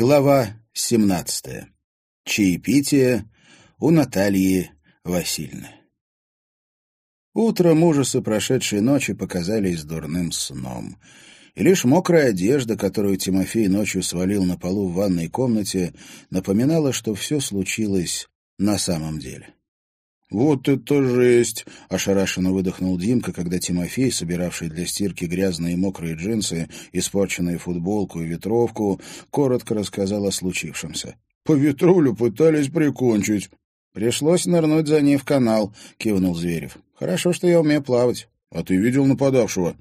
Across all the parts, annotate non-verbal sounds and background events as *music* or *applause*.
Глава 17. Чаепитие у Натальи Васильевны. Утром ужасы прошедшей ночи показались дурным сном. И лишь мокрая одежда, которую Тимофей ночью свалил на полу в ванной комнате, напоминала, что все случилось на самом деле. «Вот это жесть!» — ошарашенно выдохнул Димка, когда Тимофей, собиравший для стирки грязные и мокрые джинсы, испорченную футболку и ветровку, коротко рассказал о случившемся. «По ветрулю пытались прикончить». «Пришлось нырнуть за ней в канал», — кивнул Зверев. «Хорошо, что я умею плавать». «А ты видел нападавшего?»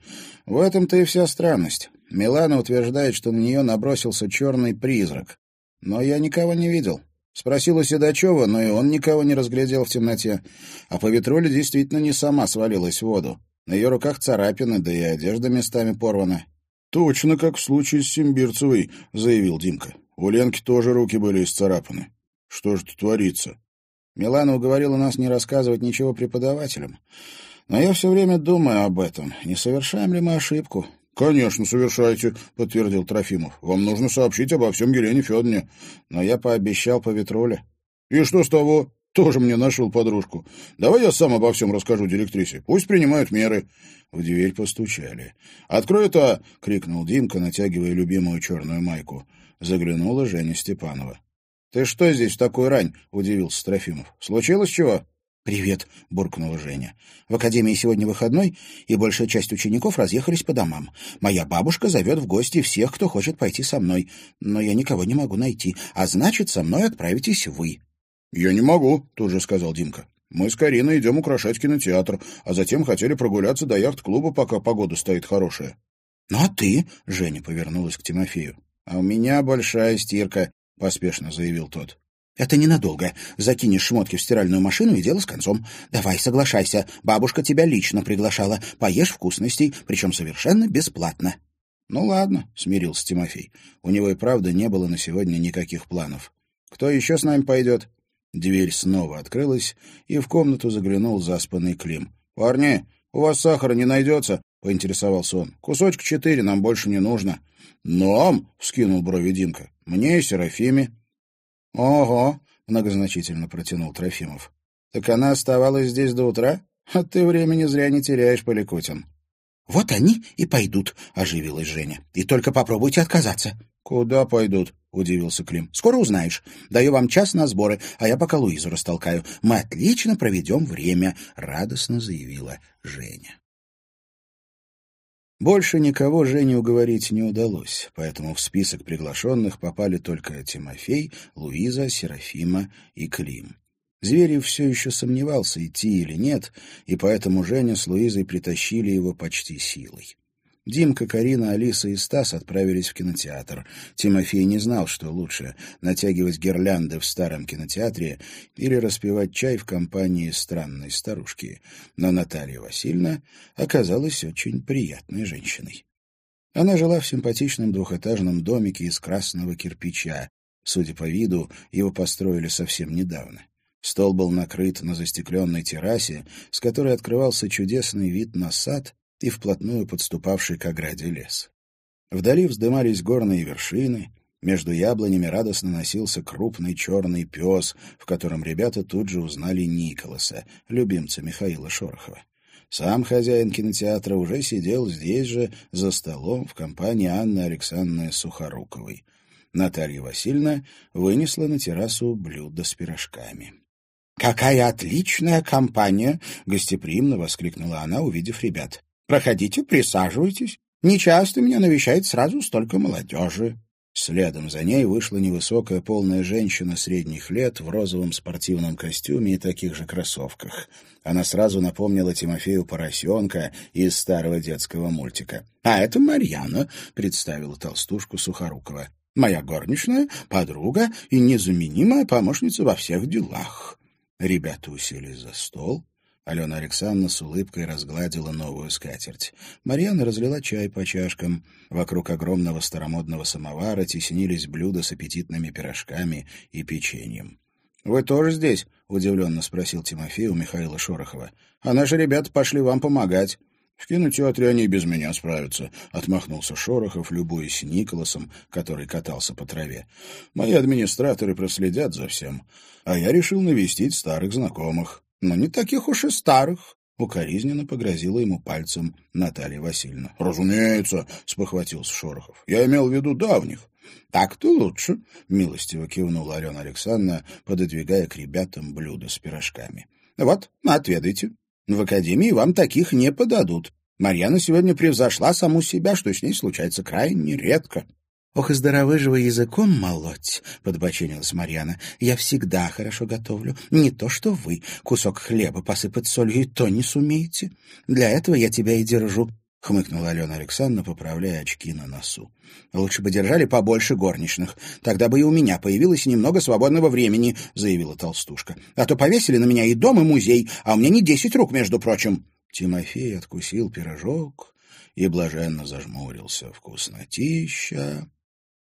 «В этом-то и вся странность. Милана утверждает, что на нее набросился черный призрак. Но я никого не видел. Спросил у Седачева, но и он никого не разглядел в темноте. А по действительно не сама свалилась в воду. На ее руках царапины, да и одежда местами порвана. — Точно как в случае с Симбирцевой, — заявил Димка. У Ленки тоже руки были исцарапаны. Что же тут творится? Милана уговорила нас не рассказывать ничего преподавателям. Но я все время думаю об этом. Не совершаем ли мы ошибку? «Конечно, совершайте», — подтвердил Трофимов. «Вам нужно сообщить обо всем Елене Федоровне». Но я пообещал по ветроле. «И что с того? Тоже мне нашел подружку. Давай я сам обо всем расскажу директрисе. Пусть принимают меры». В дверь постучали. «Открой это!» — крикнул Димка, натягивая любимую черную майку. Заглянула Женя Степанова. «Ты что здесь в такую рань?» — удивился Трофимов. «Случилось чего?» «Привет», — буркнула Женя. «В академии сегодня выходной, и большая часть учеников разъехались по домам. Моя бабушка зовет в гости всех, кто хочет пойти со мной, но я никого не могу найти, а значит, со мной отправитесь вы». «Я не могу», — тут же сказал Димка. «Мы с Кариной идем украшать кинотеатр, а затем хотели прогуляться до яхт-клуба, пока погода стоит хорошая». «Ну а ты?» — Женя повернулась к Тимофею. «А у меня большая стирка», — поспешно заявил тот. «Это ненадолго. Закинешь шмотки в стиральную машину, и дело с концом. Давай, соглашайся. Бабушка тебя лично приглашала. Поешь вкусностей, причем совершенно бесплатно». «Ну ладно», — смирился Тимофей. У него и правда не было на сегодня никаких планов. «Кто еще с нами пойдет?» Дверь снова открылась, и в комнату заглянул заспанный Клим. «Парни, у вас сахара не найдется?» — поинтересовался он. «Кусочек четыре нам больше не нужно». «Нам?» — вскинул брови Димка. «Мне и Серафиме». «Ого!» — многозначительно протянул Трофимов. «Так она оставалась здесь до утра? А ты времени зря не теряешь, Поликутин». «Вот они и пойдут», — оживилась Женя. «И только попробуйте отказаться». «Куда пойдут?» — удивился Клим. «Скоро узнаешь. Даю вам час на сборы, а я пока Луизу растолкаю. Мы отлично проведем время», — радостно заявила Женя. Больше никого Жене уговорить не удалось, поэтому в список приглашенных попали только Тимофей, Луиза, Серафима и Клим. Зверев все еще сомневался, идти или нет, и поэтому Женя с Луизой притащили его почти силой. Димка, Карина, Алиса и Стас отправились в кинотеатр. Тимофей не знал, что лучше — натягивать гирлянды в старом кинотеатре или распивать чай в компании странной старушки. Но Наталья Васильевна оказалась очень приятной женщиной. Она жила в симпатичном двухэтажном домике из красного кирпича. Судя по виду, его построили совсем недавно. Стол был накрыт на застекленной террасе, с которой открывался чудесный вид на сад и вплотную подступавший к ограде лес. Вдали вздымались горные вершины, между яблонями радостно носился крупный черный пес, в котором ребята тут же узнали Николаса, любимца Михаила Шорохова. Сам хозяин кинотеатра уже сидел здесь же, за столом, в компании Анны Александровны Сухоруковой. Наталья Васильевна вынесла на террасу блюдо с пирожками. «Какая отличная компания!» — гостеприимно воскликнула она, увидев ребят. Проходите, присаживайтесь. Нечасто меня навещает сразу столько молодежи». Следом за ней вышла невысокая полная женщина средних лет в розовом спортивном костюме и таких же кроссовках. Она сразу напомнила Тимофею поросенка из старого детского мультика. «А это Марьяна», — представила толстушку Сухорукова. «Моя горничная, подруга и незаменимая помощница во всех делах». Ребята уселись за стол, Алена Александровна с улыбкой разгладила новую скатерть. Марьяна разлила чай по чашкам. Вокруг огромного старомодного самовара теснились блюда с аппетитными пирожками и печеньем. — Вы тоже здесь? — удивленно спросил Тимофей у Михаила Шорохова. — А наши ребята пошли вам помогать. В кинотеатре они без меня справятся, — отмахнулся Шорохов, любуясь Николасом, который катался по траве. Мои администраторы проследят за всем. А я решил навестить старых знакомых. Но не таких уж и старых. Укоризненно погрозила ему пальцем Наталья Васильевна. — Разумеется, — спохватился Шорохов. — Я имел в виду давних. — Так-то лучше, — милостиво кивнула Алена Александровна, пододвигая к ребятам блюдо с пирожками. — Вот, отведайте. В академии вам таких не подадут. Марьяна сегодня превзошла саму себя, что с ней случается крайне редко. — Ох, и здорово же вы языком молоть, — подбоченилась Марьяна. — Я всегда хорошо готовлю. Не то что вы. Кусок хлеба посыпать солью и то не сумеете. Для этого я тебя и держу. — хмыкнула Алена Александровна, поправляя очки на носу. — Лучше бы держали побольше горничных. Тогда бы и у меня появилось немного свободного времени, — заявила толстушка. — А то повесили на меня и дом, и музей, а у меня не десять рук, между прочим. Тимофей откусил пирожок и блаженно зажмурился. Вкуснотища! —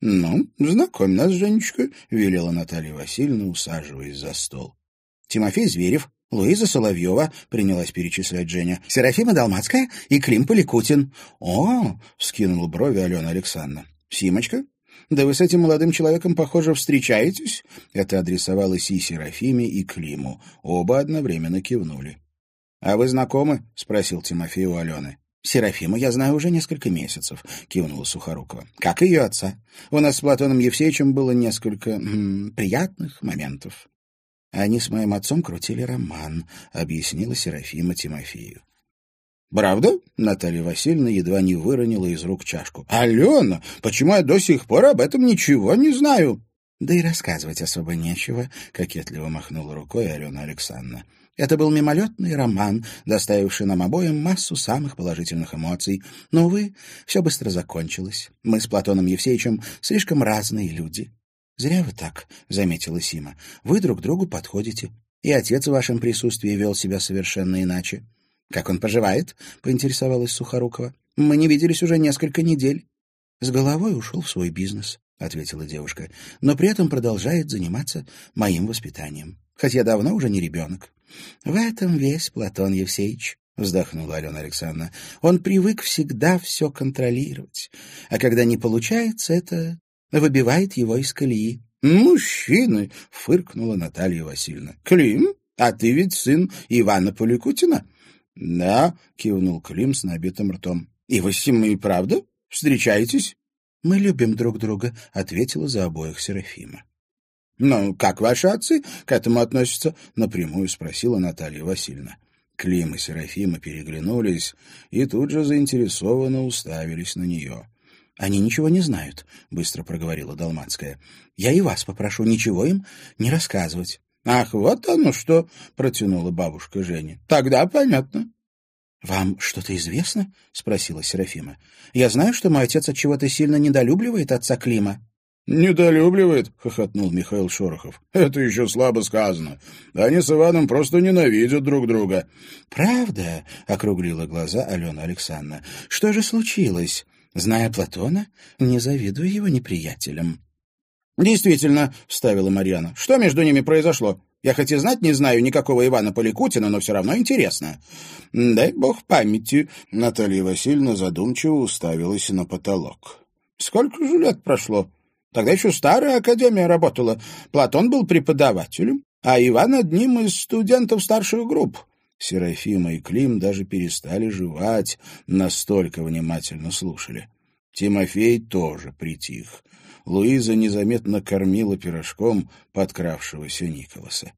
Ну, знакомь нас, Женечка, — велела Наталья Васильевна, усаживаясь за стол. — Тимофей Зверев, Луиза Соловьева, — принялась перечислять Женя, — Серафима Долмацкая и Клим Поликутин. — О! — вскинула брови Алена Александровна. — Симочка? Да вы с этим молодым человеком, похоже, встречаетесь? Это адресовалось и Серафиме, и Климу. Оба одновременно кивнули. — А вы знакомы? — спросил Тимофей у Алены. — Серафиму я знаю уже несколько месяцев, — кивнула Сухорукова. — Как ее отца. У нас с Платоном Евсеевичем было несколько м, приятных моментов. Они с моим отцом крутили роман, — объяснила Серафима Тимофею. «Правда?» — Наталья Васильевна едва не выронила из рук чашку. «Алена, почему я до сих пор об этом ничего не знаю?» «Да и рассказывать особо нечего», — кокетливо махнула рукой Алена Александровна. Это был мимолетный роман, доставивший нам обоим массу самых положительных эмоций. Но, увы, все быстро закончилось. Мы с Платоном Евсеевичем слишком разные люди. «Зря вы так», — заметила Сима. «Вы друг другу подходите. И отец в вашем присутствии вел себя совершенно иначе». «Как он поживает?» — поинтересовалась Сухорукова. «Мы не виделись уже несколько недель». «С головой ушел в свой бизнес», — ответила девушка, «но при этом продолжает заниматься моим воспитанием. Хоть я давно уже не ребенок. В этом весь Платон Евсеевич. — вздохнула Алена Александровна. «Он привык всегда все контролировать, а когда не получается, это выбивает его из колеи». «Мужчины!» — фыркнула Наталья Васильевна. «Клим, а ты ведь сын Ивана Поликутина?» «Да», — кивнул Клим с набитым ртом. «И вы с ним и правда встречаетесь?» «Мы любим друг друга», — ответила за обоих Серафима. «Ну, как ваши отцы к этому относятся?» — напрямую спросила Наталья Васильевна. Клим и Серафима переглянулись и тут же заинтересованно уставились на нее. «Они ничего не знают», — быстро проговорила Долматская. «Я и вас попрошу ничего им не рассказывать». «Ах, вот оно что!» — протянула бабушка Женя. «Тогда понятно». «Вам что-то известно?» — спросила Серафима. «Я знаю, что мой отец от чего-то сильно недолюбливает отца Клима». «Недолюбливает», — хохотнул Михаил Шорохов. «Это еще слабо сказано. Они с Иваном просто ненавидят друг друга». «Правда?» — округлила глаза Алена Александровна. «Что же случилось? Зная Платона, не завидую его неприятелям». «Действительно», — вставила Марьяна. «Что между ними произошло? Я хоть и знать не знаю никакого Ивана Поликутина, но все равно интересно». «Дай бог памяти», — Наталья Васильевна задумчиво уставилась на потолок. «Сколько же лет прошло?» Тогда еще старая академия работала. Платон был преподавателем, а Иван одним из студентов старших групп. Серафима и Клим даже перестали жевать, настолько внимательно слушали. Тимофей тоже притих. Луиза незаметно кормила пирожком подкравшегося Николаса.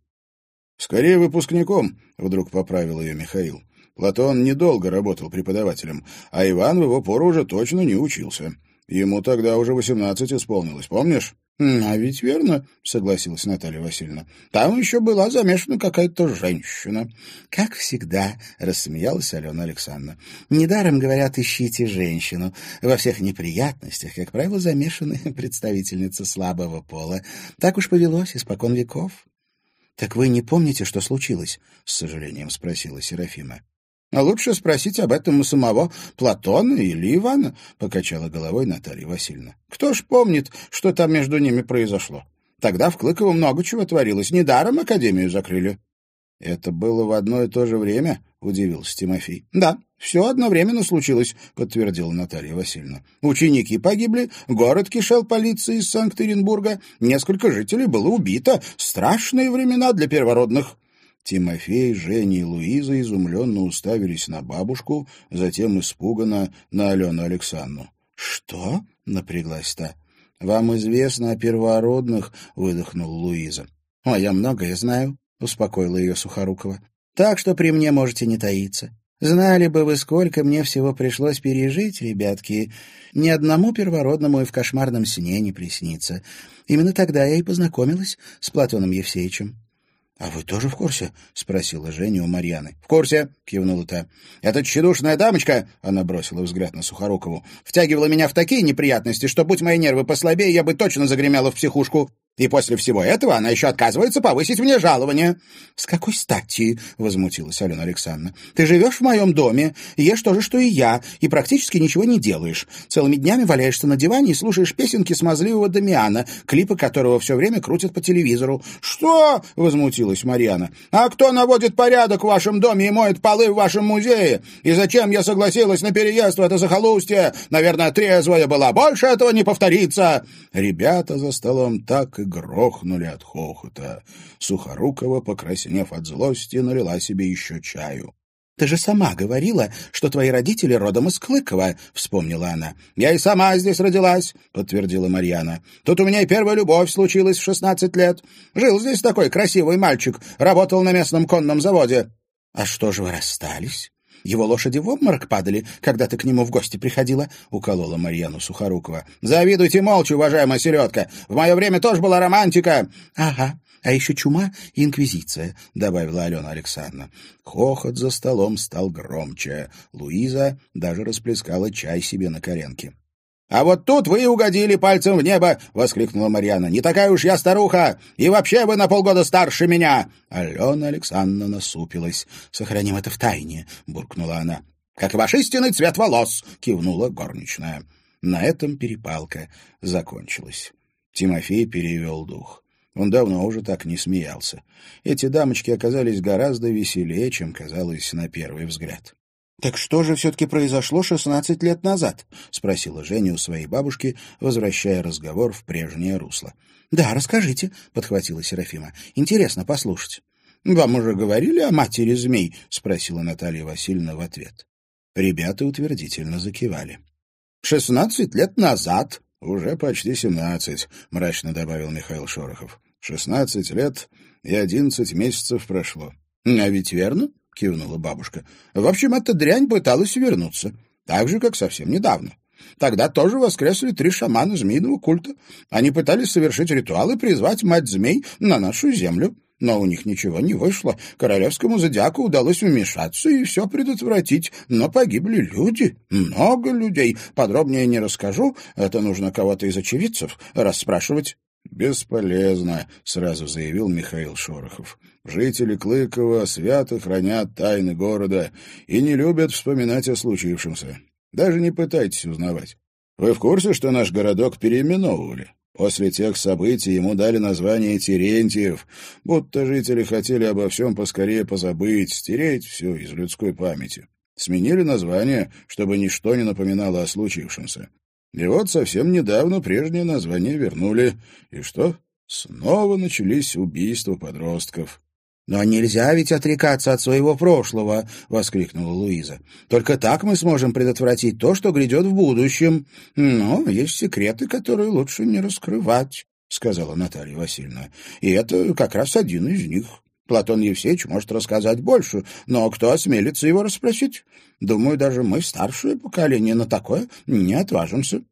«Скорее выпускником», — вдруг поправил ее Михаил. Платон недолго работал преподавателем, а Иван в его пору уже точно не учился. Ему тогда уже восемнадцать исполнилось, помнишь? — А ведь верно, — согласилась Наталья Васильевна. — Там еще была замешана какая-то женщина. — Как всегда, — рассмеялась Алена Александровна. — Недаром, говорят, ищите женщину. Во всех неприятностях, как правило, замешаны *laughs* представительницы слабого пола. Так уж повелось испокон веков. — Так вы не помните, что случилось? — с сожалением спросила Серафима. А лучше спросить об этом у самого Платона или Ивана, — покачала головой Наталья Васильевна. Кто ж помнит, что там между ними произошло? Тогда в Клыково много чего творилось. Недаром Академию закрыли. — Это было в одно и то же время? — удивился Тимофей. — Да, все одновременно случилось», — подтвердила Наталья Васильевна. «Ученики погибли, город кишел полиции из Санкт-Петербурга, несколько жителей было убито. Страшные времена для первородных». Тимофей, Женя и Луиза изумленно уставились на бабушку, затем испуганно на Алену Александру. «Что?» — напряглась та. «Вам известно о первородных?» — выдохнула Луиза. «А я многое знаю», — успокоила ее Сухорукова. «Так что при мне можете не таиться. Знали бы вы, сколько мне всего пришлось пережить, ребятки. Ни одному первородному и в кошмарном сне не приснится. Именно тогда я и познакомилась с Платоном Евсеевичем. «А вы тоже в курсе?» — спросила Женя у Марьяны. «В курсе», — кивнула та. «Эта тщедушная дамочка», — она бросила взгляд на Сухорукову, «втягивала меня в такие неприятности, что, будь мои нервы послабее, я бы точно загремела в психушку. И после всего этого она еще отказывается повысить мне жалование. — С какой стати? — возмутилась Алена Александровна. — Ты живешь в моем доме, ешь то же, что и я, и практически ничего не делаешь. Целыми днями валяешься на диване и слушаешь песенки смазливого Дамиана, клипы которого все время крутят по телевизору. — Что? — возмутилась Марьяна. — А кто наводит порядок в вашем доме и моет полы в вашем музее? И зачем я согласилась на переезд в это захолустье? Наверное, трезвая была. Больше этого не повторится. Ребята за столом так грохнули от хохота. Сухорукова, покраснев от злости, налила себе еще чаю. — Ты же сама говорила, что твои родители родом из Клыкова, — вспомнила она. — Я и сама здесь родилась, — подтвердила Марьяна. — Тут у меня и первая любовь случилась в шестнадцать лет. Жил здесь такой красивый мальчик, работал на местном конном заводе. — А что же вы расстались? Его лошади в обморок падали, когда ты к нему в гости приходила?» — уколола Марьяну Сухорукова. «Завидуйте молча, уважаемая селедка! В мое время тоже была романтика!» «Ага, а еще чума и инквизиция», — добавила Алена Александровна. Хохот за столом стал громче. Луиза даже расплескала чай себе на коренке. «А вот тут вы угодили пальцем в небо!» — воскликнула Марьяна. «Не такая уж я старуха! И вообще вы на полгода старше меня!» Алена Александровна насупилась. «Сохраним это в тайне», — буркнула она. «Как и ваш истинный цвет волос!» — кивнула горничная. На этом перепалка закончилась. Тимофей перевел дух. Он давно уже так не смеялся. Эти дамочки оказались гораздо веселее, чем казалось на первый взгляд. «Так что же все-таки произошло шестнадцать лет назад?» — спросила Женя у своей бабушки, возвращая разговор в прежнее русло. «Да, расскажите», — подхватила Серафима. «Интересно послушать». «Вам уже говорили о матери змей?» — спросила Наталья Васильевна в ответ. Ребята утвердительно закивали. «Шестнадцать лет назад?» «Уже почти семнадцать», — мрачно добавил Михаил Шорохов. «Шестнадцать лет и одиннадцать месяцев прошло». «А ведь верно?» — кивнула бабушка. «В общем, эта дрянь пыталась вернуться, так же, как совсем недавно. Тогда тоже воскресли три шамана змеиного культа. Они пытались совершить ритуал и призвать мать змей на нашу землю. Но у них ничего не вышло. Королевскому зодиаку удалось вмешаться и все предотвратить. Но погибли люди. Много людей. Подробнее не расскажу. Это нужно кого-то из очевидцев расспрашивать. «Бесполезно», — сразу заявил Михаил Шорохов. «Жители Клыкова свято хранят тайны города и не любят вспоминать о случившемся. Даже не пытайтесь узнавать. Вы в курсе, что наш городок переименовывали? После тех событий ему дали название Терентьев, будто жители хотели обо всем поскорее позабыть, стереть все из людской памяти. Сменили название, чтобы ничто не напоминало о случившемся. И вот совсем недавно прежнее название вернули. И что? Снова начались убийства подростков. «Но нельзя ведь отрекаться от своего прошлого!» — воскликнула Луиза. «Только так мы сможем предотвратить то, что грядет в будущем. Но есть секреты, которые лучше не раскрывать», — сказала Наталья Васильевна. «И это как раз один из них. Платон Евсеевич может рассказать больше, но кто осмелится его расспросить? Думаю, даже мы, старшее поколение, на такое не отважимся».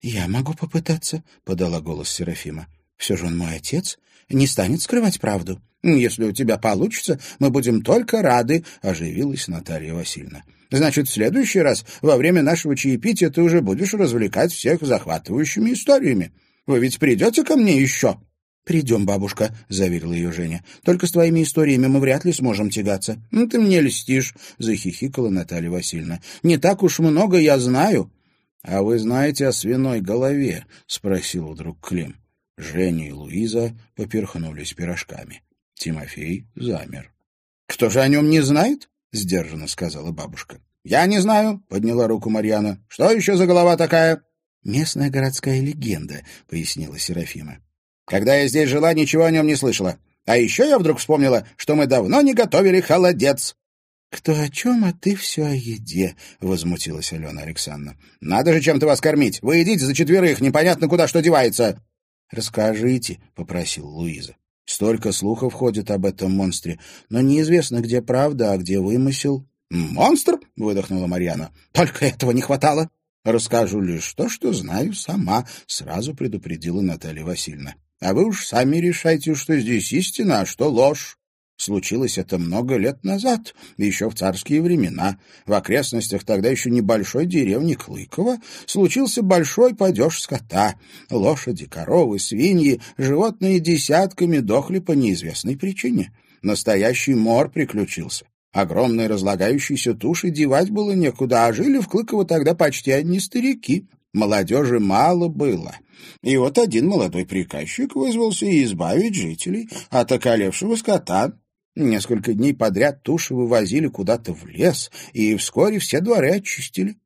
«Я могу попытаться», — подала голос Серафима. «Все же он мой отец, не станет скрывать правду. Если у тебя получится, мы будем только рады», — оживилась Наталья Васильевна. «Значит, в следующий раз, во время нашего чаепития, ты уже будешь развлекать всех захватывающими историями. Вы ведь придете ко мне еще?» «Придем, бабушка», — заверила ее Женя. «Только с твоими историями мы вряд ли сможем тягаться». «Ну, ты мне льстишь», — захихикала Наталья Васильевна. «Не так уж много я знаю». «А вы знаете о свиной голове?» — спросил вдруг Клим. Женя и Луиза поперхнулись пирожками. Тимофей замер. «Кто же о нем не знает?» — сдержанно сказала бабушка. «Я не знаю», — подняла руку Марьяна. «Что еще за голова такая?» «Местная городская легенда», — пояснила Серафима. «Когда я здесь жила, ничего о нем не слышала. А еще я вдруг вспомнила, что мы давно не готовили холодец». «Кто о чем, а ты все о еде», — возмутилась Алена Александровна. «Надо же чем-то вас кормить. Вы едите за четверых, непонятно куда что девается». «Расскажите», — попросил Луиза. «Столько слухов ходит об этом монстре, но неизвестно, где правда, а где вымысел». «Монстр?» — выдохнула Марьяна. «Только этого не хватало». «Расскажу лишь то, что знаю сама», — сразу предупредила Наталья Васильевна. «А вы уж сами решайте, что здесь истина, а что ложь. Случилось это много лет назад, еще в царские времена. В окрестностях тогда еще небольшой деревни Клыково случился большой падеж скота. Лошади, коровы, свиньи, животные десятками дохли по неизвестной причине. Настоящий мор приключился. Огромные разлагающиеся туши девать было некуда, а жили в Клыково тогда почти одни старики. Молодежи мало было. И вот один молодой приказчик вызвался избавить жителей от околевшего скота. Несколько дней подряд туши вывозили куда-то в лес, и вскоре все дворы очистили.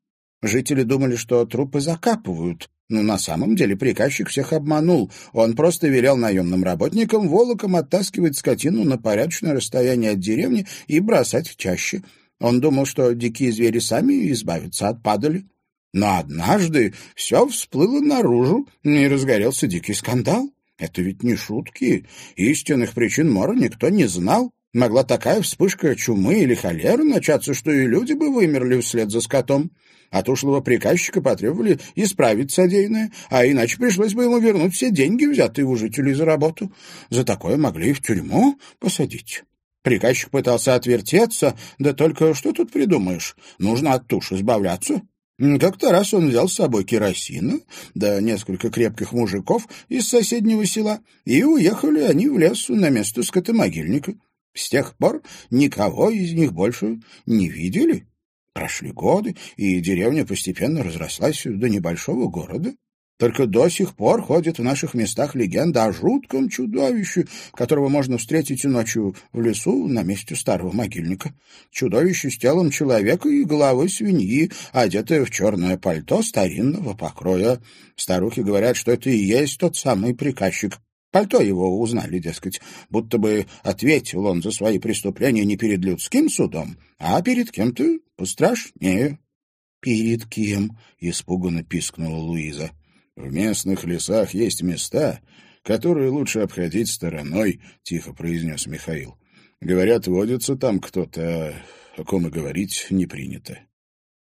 Жители думали, что трупы закапывают, но на самом деле приказчик всех обманул. Он просто велел наемным работникам волоком оттаскивать скотину на порядочное расстояние от деревни и бросать в чаще. Он думал, что дикие звери сами избавятся от падали. Но однажды все всплыло наружу, и разгорелся дикий скандал. Это ведь не шутки. Истинных причин мора никто не знал. Могла такая вспышка чумы или холеры начаться, что и люди бы вымерли вслед за скотом. От ушлого приказчика потребовали исправить содеянное, а иначе пришлось бы ему вернуть все деньги, взятые у жителей за работу. За такое могли и в тюрьму посадить. Приказчик пытался отвертеться, да только что тут придумаешь? Нужно от туши избавляться. Как-то раз он взял с собой керосина, да несколько крепких мужиков из соседнего села, и уехали они в лес на место скотомогильника. С тех пор никого из них больше не видели. Прошли годы, и деревня постепенно разрослась до небольшого города. Только до сих пор ходит в наших местах легенда о жутком чудовище, которого можно встретить ночью в лесу на месте старого могильника. Чудовище с телом человека и головой свиньи, одетое в черное пальто старинного покроя. Старухи говорят, что это и есть тот самый приказчик, Пальто его узнали, дескать, будто бы ответил он за свои преступления не перед людским судом, а перед кем-то пострашнее. — Перед кем? — испуганно пискнула Луиза. — В местных лесах есть места, которые лучше обходить стороной, — тихо произнес Михаил. — Говорят, водится там кто-то, о ком и говорить не принято.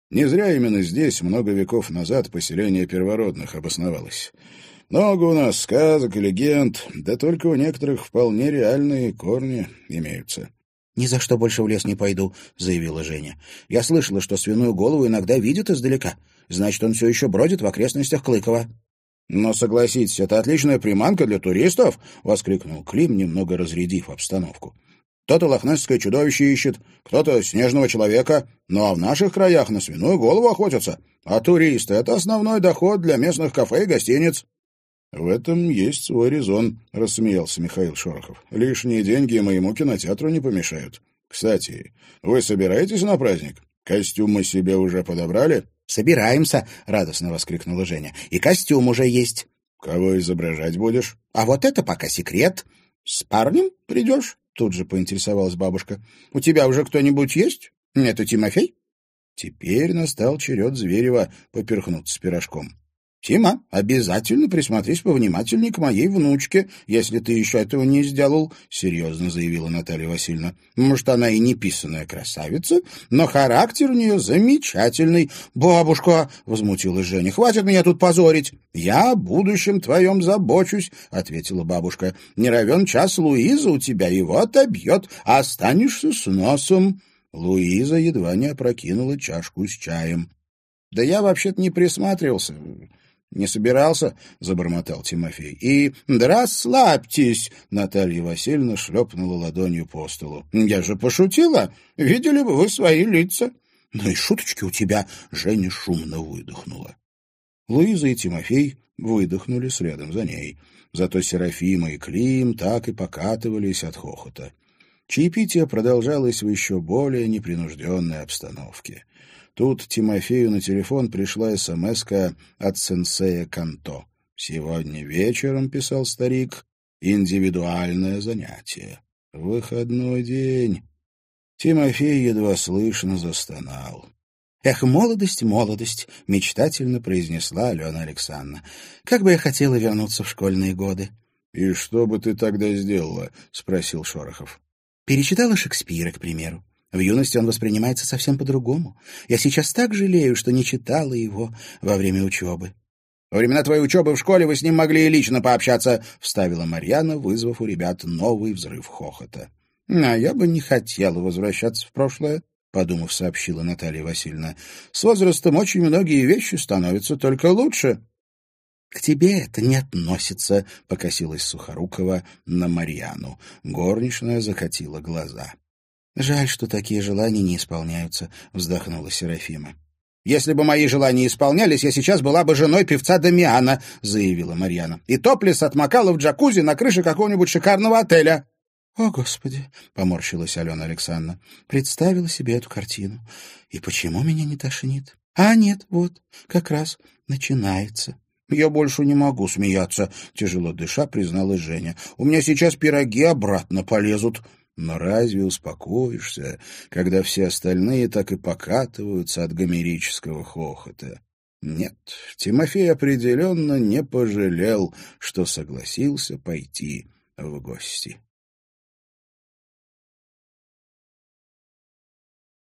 Не зря именно здесь много веков назад поселение первородных обосновалось. Много у нас сказок и легенд, да только у некоторых вполне реальные корни имеются. — Ни за что больше в лес не пойду, — заявила Женя. — Я слышала, что свиную голову иногда видят издалека. Значит, он все еще бродит в окрестностях Клыкова. — Но согласитесь, это отличная приманка для туристов, — воскликнул Клим, немного разрядив обстановку. Кто-то лохнесское чудовище ищет, кто-то снежного человека, ну а в наших краях на свиную голову охотятся. А туристы — это основной доход для местных кафе и гостиниц. «В этом есть свой резон», — рассмеялся Михаил Шорохов. «Лишние деньги моему кинотеатру не помешают. Кстати, вы собираетесь на праздник? Костюмы себе уже подобрали?» «Собираемся», — радостно воскликнула Женя. «И костюм уже есть». «Кого изображать будешь?» «А вот это пока секрет. С парнем придешь?» Тут же поинтересовалась бабушка. «У тебя уже кто-нибудь есть? Это Тимофей?» Теперь настал черед Зверева поперхнуться с пирожком. Тима, обязательно присмотрись повнимательней к моей внучке, если ты еще этого не сделал, — серьезно заявила Наталья Васильевна. Может, она и не писаная красавица, но характер у нее замечательный. Бабушка, — возмутилась Женя, — хватит меня тут позорить. Я о будущем твоем забочусь, — ответила бабушка. Не равен час Луиза у тебя его отобьет, а останешься с носом. Луиза едва не опрокинула чашку с чаем. — Да я вообще-то не присматривался. «Не собирался?» — забормотал Тимофей. «И да расслабьтесь!» — Наталья Васильевна шлепнула ладонью по столу. «Я же пошутила! Видели бы вы свои лица!» «Ну и шуточки у тебя!» — Женя шумно выдохнула. Луиза и Тимофей выдохнули следом за ней. Зато Серафима и Клим так и покатывались от хохота. Чаепитие продолжалось в еще более непринужденной обстановке. Тут Тимофею на телефон пришла смс от сенсея Канто. «Сегодня вечером», — писал старик, — «индивидуальное занятие. Выходной день». Тимофей едва слышно застонал. «Эх, молодость, молодость!» — мечтательно произнесла Алена Александровна. «Как бы я хотела вернуться в школьные годы!» «И что бы ты тогда сделала?» — спросил Шорохов. «Перечитала Шекспира, к примеру. В юности он воспринимается совсем по-другому. Я сейчас так жалею, что не читала его во время учебы. «Во времена твоей учебы в школе вы с ним могли и лично пообщаться», — вставила Марьяна, вызвав у ребят новый взрыв хохота. «А я бы не хотела возвращаться в прошлое», — подумав, сообщила Наталья Васильевна. «С возрастом очень многие вещи становятся только лучше». «К тебе это не относится», — покосилась Сухорукова на Марьяну. Горничная закатила глаза. «Жаль, что такие желания не исполняются», — вздохнула Серафима. «Если бы мои желания исполнялись, я сейчас была бы женой певца Дамиана», — заявила Марьяна. «И топлес отмокала в джакузи на крыше какого-нибудь шикарного отеля». «О, Господи!» — поморщилась Алена Александровна. Представила себе эту картину. «И почему меня не тошнит?» «А нет, вот, как раз начинается». «Я больше не могу смеяться», — тяжело дыша призналась Женя. «У меня сейчас пироги обратно полезут». Но разве успокоишься, когда все остальные так и покатываются от гомерического хохота? Нет, Тимофей определенно не пожалел, что согласился пойти в гости.